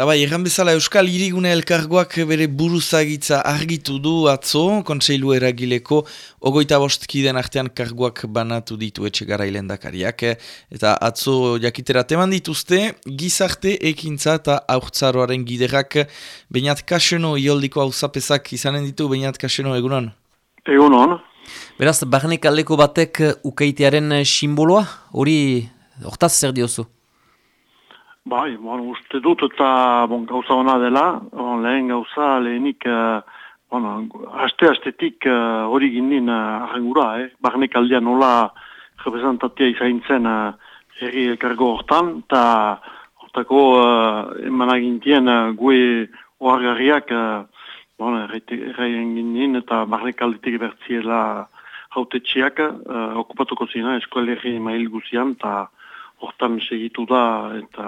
Eta bai, erran bezala Euskal Irigune Elkargoak bere buruzagitza argitu du atzo, kontseilu eragileko ogoita bostkiden artean kargoak banatu ditu etxe gara hilendakariak. Eta atzo jakitera teman dituzte, gizarte ekintza eta aurtzaroaren giderak bainat kaseno ioldiko hau izanen ditu bainat kaseno egunon? Egunon. Beraz, barnek aldeko batek ukaitearen simboloa, hori hortaz zer diozu? Bai, bon, uste dut eta bon, gauza hona dela, bon, lehen gauza lehenik, uh, bon, haste-hastetik uh, hori gindin uh, arrengura, eh? barnek aldean nola representatia izaintzen uh, herri elkargo hortan, eta hortako uh, eman agintien uh, gue oargarriak uh, bon, erraien gindin eta barnek aldetik bertziela haute txiak uh, okupatuko zina eskualerri mail guzian, eta hortan segitu da eta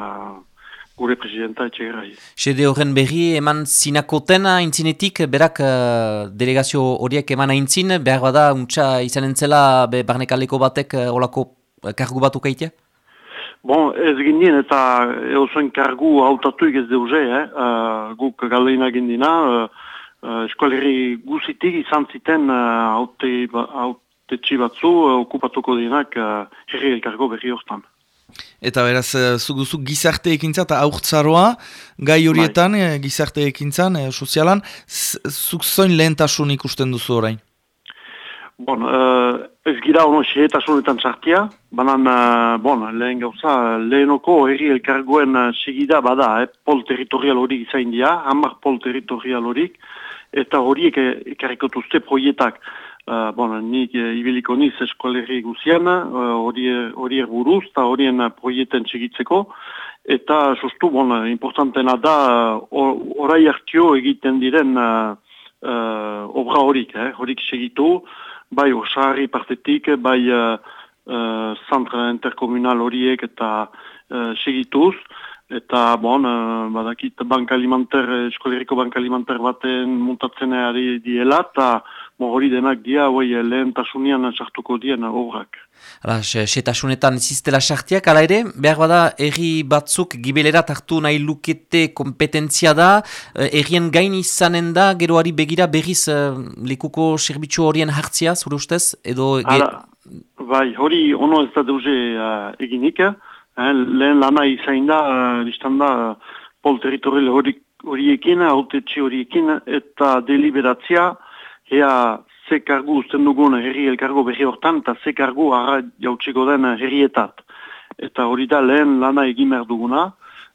gure presidenta etxegerai. Sede horren berri eman zinakoten aintzinetik, berak uh, delegazio horiek eman aintzin, behar bada untsa izan entzela be, barnekaleko batek uh, olako uh, kargu bat ukaitea? Bon, ez gindien eta eusen kargu hautatuik ez deuze, eh? uh, guk galeina gindina, uh, uh, eskualeri guzitik izan ziten haute uh, batzu uh, okupatuko dinak uh, herri elkargo berri hortan. Eta beraz, eh, zuguzu gizarte ekintza eta aurtzaroa, gai horietan, bai. gizarte ekintzan, e, sozialan, zuk zoin lehentasun ikusten duzu orain? Bon, uh, ez gira ono xehetasunetan txartia, banan, uh, bon, lehen gauza, lehenoko herri elkargoen uh, segida bada, eh, pol territorial hori izain dia, hamar pol territorial horik, eta horiek ekarrikotuzte proietak. Uh, bon, nik uh, ibiliko niz eskualerri guzian, hori uh, buruz eta horien proieten txegitzeko. Eta, sustu, bon, importantena da, uh, orai hartio egiten diren uh, uh, obra horik, eh, horik segitu, bai osari partetik, bai uh, uh, interkomunal horiek eta uh, segituz. Eta, bon, badakit, bank alimenter, eskoleriko bank alimenter baten muntatzen ari diela, eta hori denak dia, hoi eh, lehen tasunian sartuko dien obrak. Hala, setasunetan ziztela sartiak, ala ere, behar bada, erri batzuk gibelera hartu nahi lukete kompetentzia da, eh, errien gain izanen da, geroari begira berriz uh, likuko serbitxu horien hartzia, zure ustez, edo... Hala, bai, hori ono ez da deuze uh, eginik, eh? lehen lana izain da, uh, da, pol territorial horiekin, autetxe horiekin, eta deliberatzia, ea ze kargu usten dugun herri elkargo berri hortan, eta ze kargu harra jautsiko den herrietat. Eta hori da lehen lana egin behar duguna,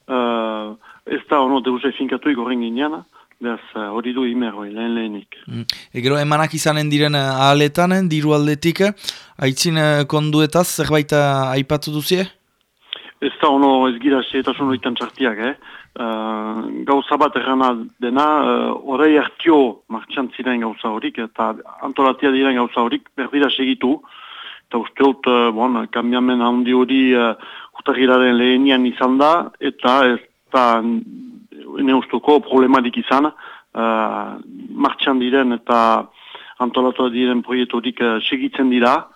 uh, ez da ono deuze finkatu igorren ginean, Beaz, hori du imer, hori, lehen lehenik. Mm. Egero, emanak izanen diren ahaletan, diru aldetik, haitzin konduetaz, zerbait aipatu duzie? Ez da ono ez gira eta sonoitan txartiak, eh? Uh, gauza bat errana dena, uh, orei hartio martxan ziren gauza horik, eta antolatia diren gauza horik, berdira segitu, eta uste dut, uh, bon, kambiamen handi hori uh, urtagiraren lehenian izan da, eta ez da ne ustuko problematik izan, uh, martxan diren eta antolatua diren proiektu uh, segitzen dira,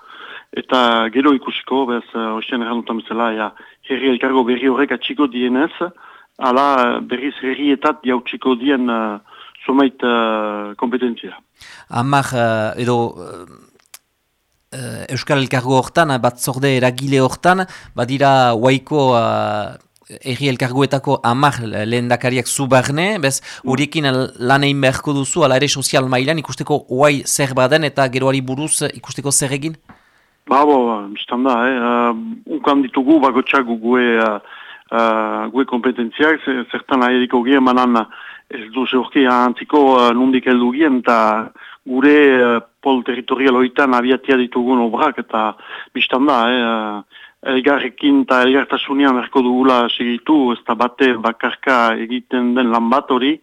eta gero ikusiko, bez, uh, ostean erranutan bezala, ja, herri elkargo berri horrek atxiko dienez, ala berriz herrietat jautsiko dien uh, sumait uh, kompetentzia. Amar, uh, edo... Uh, Euskal Elkargo hortan, bat zorde eragile hortan, badira waiko uh, erri elkargoetako amar lehen dakariak zubarne, bez, horiekin lan egin beharko duzu, ala ere sozial mailan ikusteko oai zer baden eta geroari buruz ikusteko zer egin? Ba, bo, biztan da, eh? Uh, unkan ditugu, bagotxak gue uh, uh, gue kompetentziak, zertan aheriko gien, manan ez du zeurki antziko uh, nundik heldu gien, eta gure uh, pol territorial horitan abiatia ditugun obrak, eta biztan da, eh, uh, elgarrekin eta elgartasunian erko dugula segitu, ez da bate bakarka egiten den lan bat hori,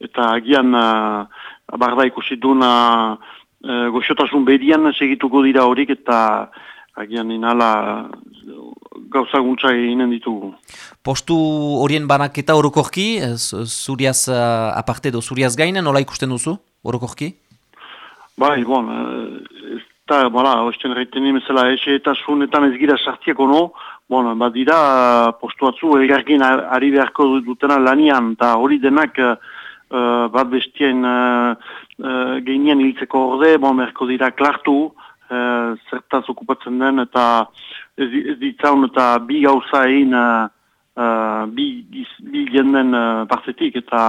eta agian uh, barda ikusi duna uh, goxotasun bedian segituko dira horik, eta agian inala gauza guntza eginen ditugu. Postu horien banaketa orokorki, zuriaz uh, aparte do zuriaz gainen, nola ikusten duzu orokorki? Bai, bon, uh, ez da, bala, osten reiten nimezela, eze eta sunetan ez gira sartiako no, bon, badira postu batzu elgarkin ari beharko dutena lanian, eta hori denak uh, bat bestien uh, uh, geinien hiltzeko orde, bon, beharko dira klartu, uh, zertaz okupatzen den, eta ez, ez ditzaun eta bi gauza egin uh, uh, bi, bi jenden uh, partetik, eta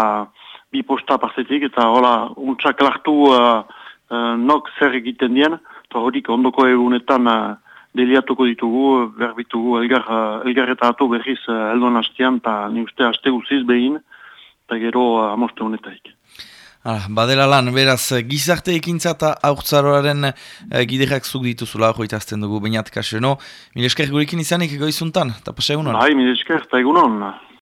bi posta partetik, eta hola, untsak klartu uh, uh, nok zer egiten dien, eta horik ondoko egunetan uh, deliatuko ditugu, berbitugu elgar, uh, elgar eta ato berriz uh, eldon hastean, eta ni uste haste guziz behin, eta gero amoste honetaik. Ah, badela lan, beraz, gizarte ekintza eta aurtzaroaren eh, giderak zuk dituzula, joitazten dugu, bainat kaseno. Mil esker gurekin izanik egoizuntan, eta pasa egunon? Bai, mil esker, eta egunon.